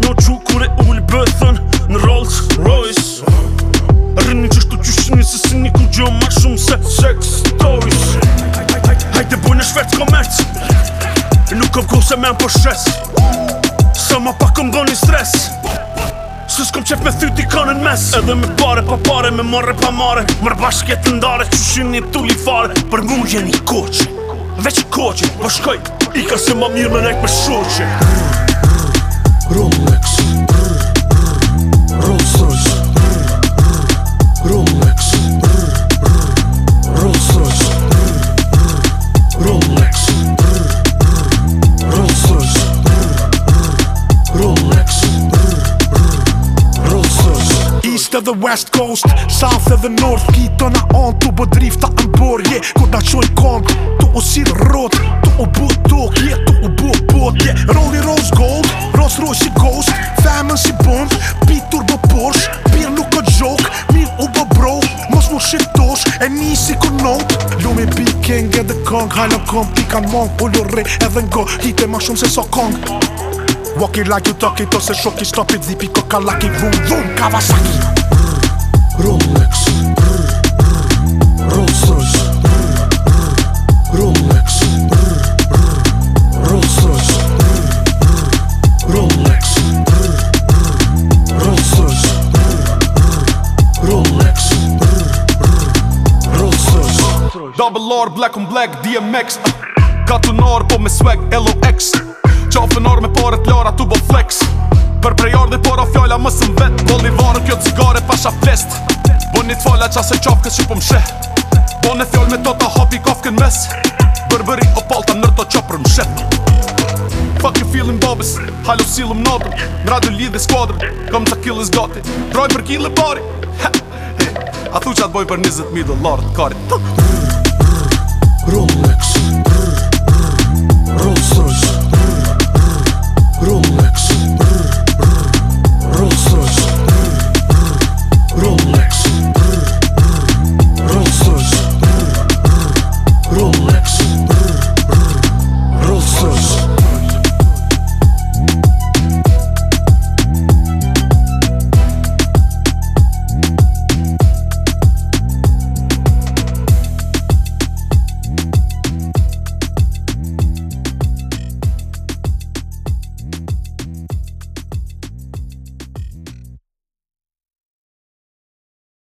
qëtë në qu e ullë bëthën në Rolls Royce Rëni që shtu qyshni se si një ku gjo ma shumë se sex toys Hajde buj në shvetë komerc Nuk kom ku se me më përshes Sa ma pak kom goni stres Së s'kom qef me thyt i kanë në mes Edhe me pare pa pare, me more pa mare Mërë bashk jetë ndare, qyshni tu li fare Për mu jeni koqë Veq koqë, po shkoj I ka se ma mirë me nejt me shoqë Rrrr Rolex Rolls Royce Rolex Rolls Royce Rolex Rolls Royce Rolex Rolls Royce East of the West Coast South of the North Kitona on to bodrifta Emporje Kur ta qojnë kont Tu u sirë rot Tu u bu tuk Je tu u bu Rolls Royce ghost Femën si bomb Pi turbo Porsche Pir nuk ka gjok Mir u bro Mos mu shiktosh E nisi ku not Lume pi king edhe kong Hala kong pi kan mong Po lore edhe ngo Hite ma shumë se so kong Walk it like you talk it Ose shoki stop it Zipi koka laki Vroom vroom Kawasaki Brrr Rolls Double R, Black on Black, DMX Ka të nërë po me swag, LOX Qa nërë me pare t'lara tu bo flex Për prejarë dhe para fjalla më vet Bolli kjo cigare pasha fest Bo një t'falla qa se qafë kështë që po m'she shet po në fjallë me to të hapi kafë kën mes Bërbëri o palë të nërë të shet Fuck you feeling babes, halu silëm natëm Në radu lidhe skuadrën, kam të killës gati Troj për kill e pari A thu që atë boj për 20.000 dolarët karit Rolex, brr, brr, Rolls